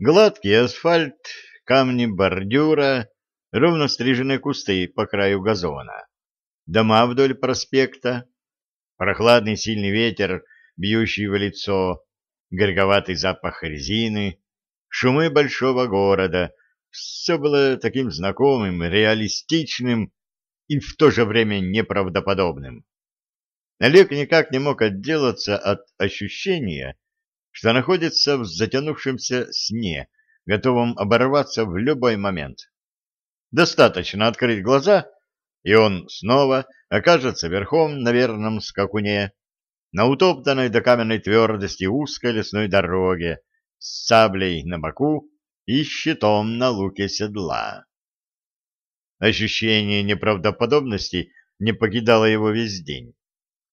Гладкий асфальт, камни бордюра, ровно стриженные кусты по краю газона, дома вдоль проспекта, прохладный сильный ветер, бьющий в лицо, горьковатый запах резины, шумы большого города — все было таким знакомым, реалистичным и в то же время неправдоподобным. Олег никак не мог отделаться от ощущения, что находится в затянувшемся сне, готовом оборваться в любой момент. Достаточно открыть глаза, и он снова окажется верхом на верном скакуне, на утоптанной до каменной твердости узкой лесной дороге, с саблей на боку и щитом на луке седла. Ощущение неправдоподобности не покидало его весь день.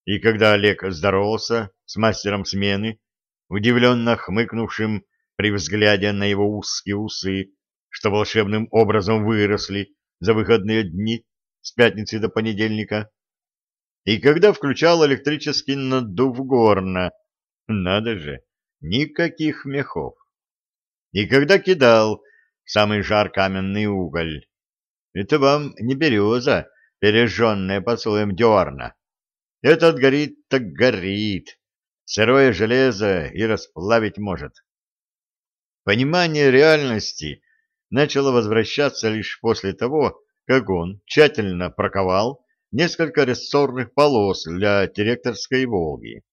И когда Олег здоровался с мастером смены, удивленно хмыкнувшим при взгляде на его узкие усы, что волшебным образом выросли за выходные дни с пятницы до понедельника, и когда включал электрический надув горна, надо же, никаких мехов. И когда кидал самый жар каменный уголь, это вам не береза, пережженная поцелуем дерна. Этот горит так горит, сырое железо и расплавить может. Понимание реальности начало возвращаться лишь после того, как он тщательно проковал несколько рессорных полос для директорской «Волги»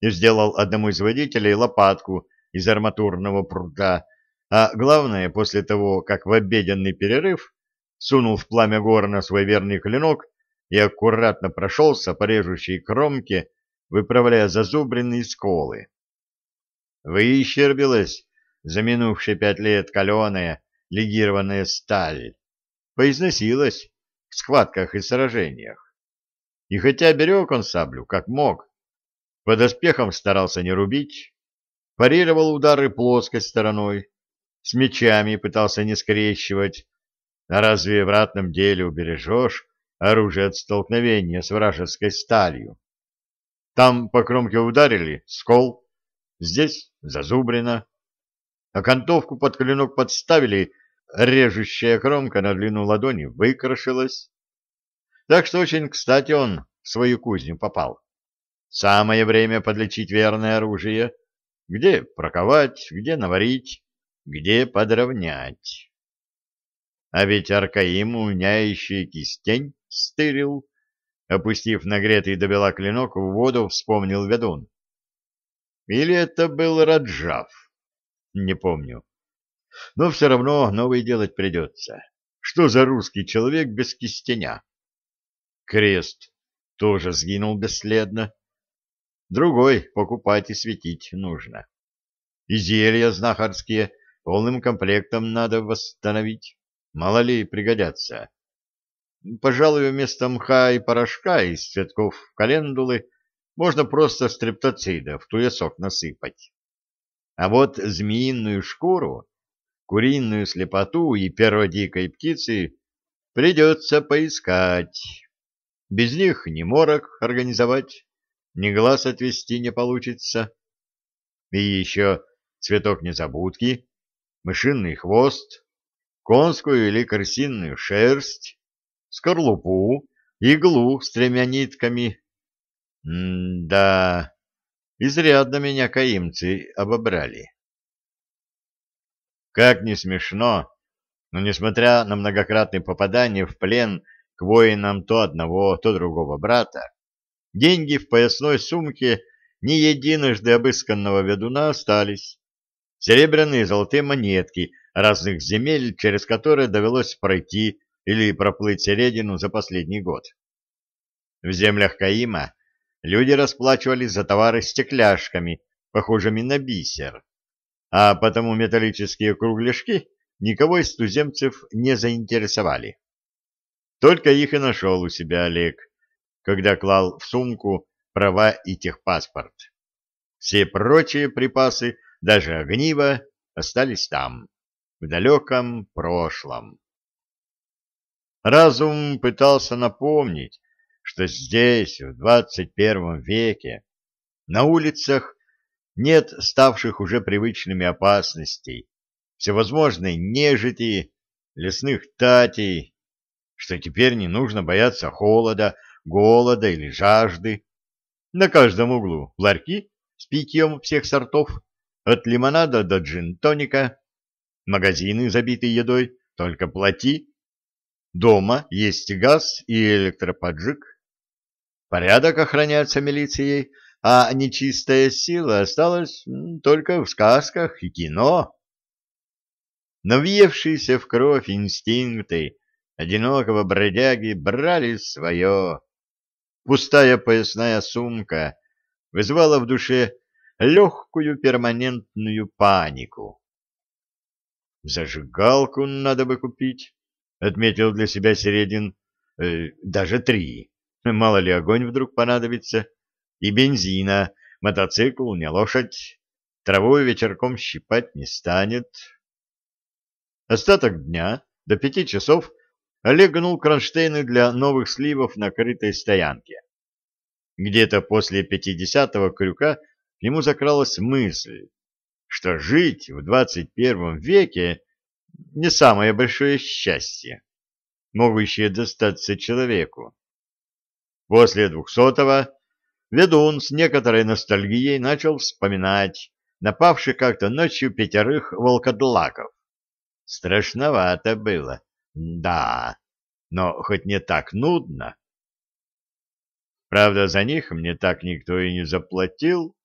и сделал одному из водителей лопатку из арматурного пруда, а главное, после того, как в обеденный перерыв сунул в пламя горна свой верный клинок и аккуратно прошелся по режущей кромке, выправляя зазубренные сколы. Выщербилась за минувшие пять лет каленая легированная сталь, поизносилась в схватках и сражениях. И хотя берег он саблю, как мог, под оспехом старался не рубить, парировал удары плоской стороной, с мечами пытался не скрещивать, а разве в ратном деле убережешь оружие от столкновения с вражеской сталью? Там по кромке ударили — скол, здесь — зазубрено, окантовку под клинок подставили — режущая кромка на длину ладони выкрашилась. Так что очень кстати он в свою кузню попал. Самое время подлечить верное оружие. Где проковать, где наварить, где подровнять. А ведь Аркаим уняющий кистень стырил, опустив нагретый до бела клинок в воду, вспомнил ведун. Или это был Раджав? Не помню. Но все равно новый делать придется. Что за русский человек без кистеня? Крест тоже сгинул бесследно. Другой покупать и светить нужно. И зелья знахарские полным комплектом надо восстановить. Мало ли пригодятся. Пожалуй, вместо мха и порошка из цветков календулы можно просто стрептоцида в туесок насыпать. А вот змеиную шкуру куриную слепоту и перводикой птицы придется поискать. Без них ни морок организовать, ни глаз отвести не получится. И еще цветок незабудки, мышиный хвост, конскую или крысиную шерсть, скорлупу, иглу с тремя нитками. М-да, изрядно меня каимцы обобрали. Как ни смешно, но несмотря на многократные попадания в плен к воинам то одного, то другого брата, деньги в поясной сумке не единожды обысканного ведуна остались. Серебряные и золотые монетки разных земель, через которые довелось пройти или проплыть середину за последний год. В землях Каима люди расплачивались за товары стекляшками, похожими на бисер а потому металлические кругляшки никого из туземцев не заинтересовали. Только их и нашел у себя Олег, когда клал в сумку права и техпаспорт. Все прочие припасы, даже огниво, остались там, в далеком прошлом. Разум пытался напомнить, что здесь, в двадцать первом веке, на улицах нет ставших уже привычными опасностей, всевозможной нежити, лесных татей, что теперь не нужно бояться холода, голода или жажды. На каждом углу ларьки с питьем всех сортов, от лимонада до джин-тоника, магазины, забитые едой, только плати. Дома есть газ и электроподжиг. Порядок охраняется милицией, а нечистая сила осталась только в сказках и кино. Но въевшиеся в кровь инстинкты одинокого бродяги брали свое. Пустая поясная сумка вызывала в душе легкую перманентную панику. «Зажигалку надо бы купить», — отметил для себя Середин. Э, «Даже три. Мало ли огонь вдруг понадобится. И бензина. Мотоцикл не лошадь. Травой вечерком щипать не станет». Остаток дня до пяти часов Олег гнул кронштейны для новых сливов на крытой стоянке. Где-то после пятидесятого крюка ему закралась мысль, что жить в двадцать первом веке не самое большое счастье, могущее достаться человеку. После двухсотого ведун с некоторой ностальгией начал вспоминать напавших как-то ночью пятерых волкодлаков. Страшновато было. Да, но хоть не так нудно. Правда, за них мне так никто и не заплатил.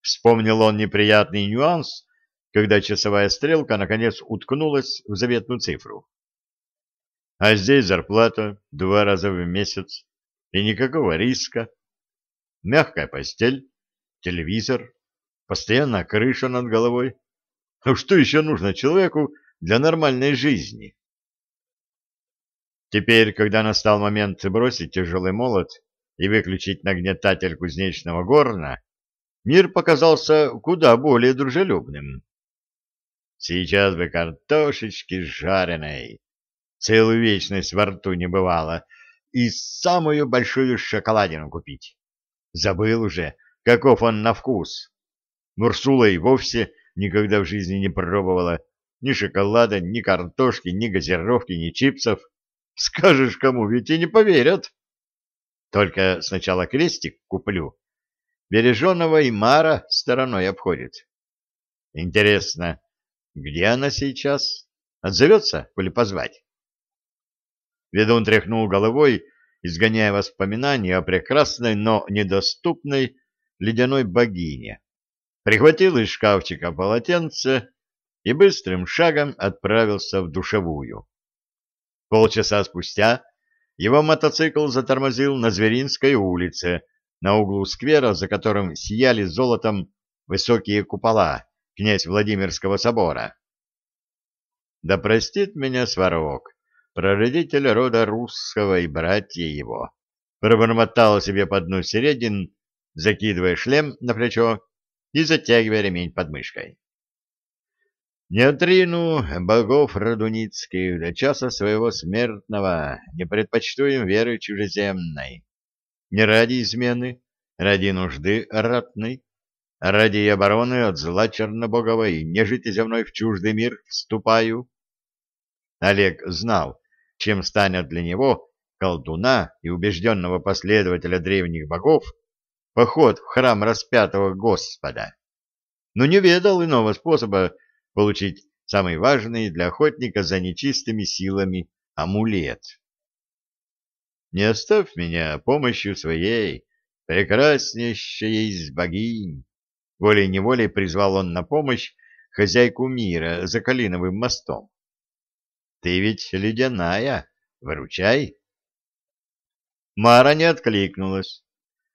Вспомнил он неприятный нюанс, когда часовая стрелка наконец уткнулась в заветную цифру. А здесь зарплата два раза в месяц, и никакого риска. Мягкая постель, телевизор, постоянная крыша над головой. Ну что еще нужно человеку для нормальной жизни? Теперь, когда настал момент бросить тяжелый молот и выключить нагнетатель кузнечного горна, мир показался куда более дружелюбным. Сейчас бы картошечки жареной, целую вечность во рту не бывало, и самую большую шоколадину купить. Забыл уже, каков он на вкус. Мурсула и вовсе никогда в жизни не пробовала ни шоколада, ни картошки, ни газировки, ни чипсов. Скажешь кому, ведь и не поверят. Только сначала крестик куплю. Береженого и Мара стороной обходит. Интересно, где она сейчас? Отзовется, коли позвать? Ведун тряхнул головой, изгоняя воспоминания о прекрасной, но недоступной ледяной богине. Прихватил из шкафчика полотенце и быстрым шагом отправился в душевую. Полчаса спустя его мотоцикл затормозил на Зверинской улице, на углу сквера, за которым сияли золотом высокие купола князь Владимирского собора. Да простит меня Сварог, прародитель рода русского и братья его, пробормотал себе под нос Середин, закидывая шлем на плечо и затягивая ремень под мышкой. Не отрину богов радуницких до часа своего смертного, не предпочту им веры чужеземной. Не ради измены, ради нужды ратной, ради обороны от зла чернобоговой, нежити земной в чуждый мир вступаю. Олег знал, чем станет для него, колдуна и убежденного последователя древних богов, поход в храм распятого Господа, но не ведал иного способа получить самый важный для охотника за нечистыми силами амулет. Не оставь меня помощью своей, прекраснейшей из богинь. Волей-неволей призвал он на помощь хозяйку мира за Калиновым мостом. Ты ведь ледяная, выручай. Мара не откликнулась,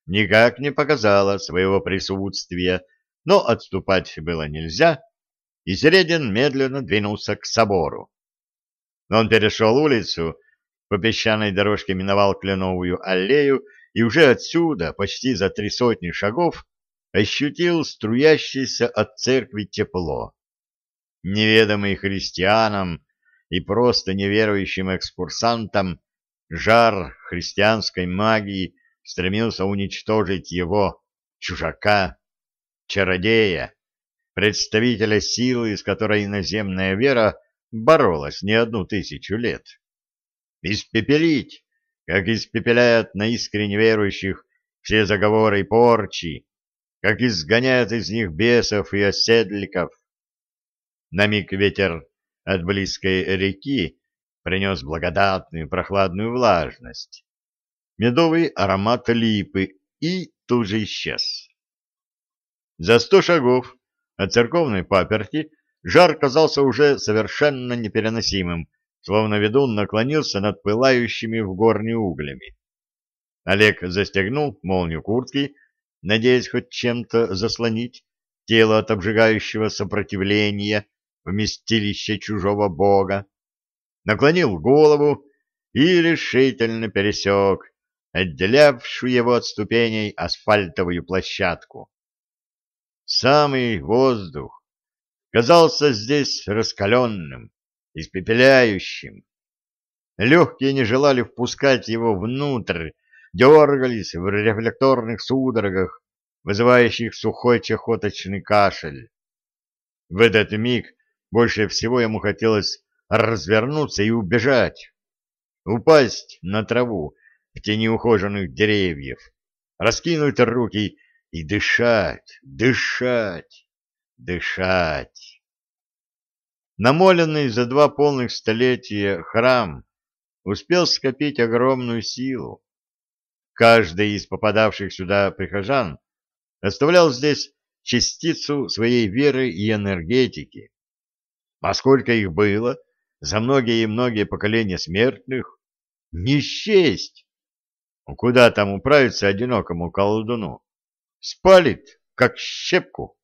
никак не показала своего присутствия, но отступать было нельзя, и Середин медленно двинулся к собору. Он перешел улицу, по песчаной дорожке миновал кленовую аллею и уже отсюда, почти за три сотни шагов, ощутил струящееся от церкви тепло. Неведомый христианам и просто неверующим экскурсантам жар христианской магии стремился уничтожить его, чужака, чародея, представителя силы, с которой иноземная вера боролась не одну тысячу лет. Испепелить, как испепеляют на искренне верующих все заговоры и порчи, как изгоняют из них бесов и оседликов. На миг ветер от близкой реки принес благодатную прохладную влажность, медовый аромат липы и тут же исчез. За сто шагов от церковной паперти жар казался уже совершенно непереносимым, словно ведун наклонился над пылающими в горне углями. Олег застегнул молнию куртки, надеясь хоть чем-то заслонить тело от обжигающего сопротивления вместилища чужого бога, наклонил голову и решительно пересек отделявшую его от ступеней асфальтовую площадку. Самый воздух казался здесь раскаленным, испепеляющим. Легкие не желали впускать его внутрь, дергались в рефлекторных судорогах, вызывающих сухой чахоточный кашель. В этот миг больше всего ему хотелось развернуться и убежать, упасть на траву в тени ухоженных деревьев, раскинуть руки и дышать, дышать, дышать. Намоленный за два полных столетия храм успел скопить огромную силу. Каждый из попадавших сюда прихожан оставлял здесь частицу своей веры и энергетики. А сколько их было за многие и многие поколения смертных? Не счесть! Куда там управиться одинокому колдуну? спалит, как щепку.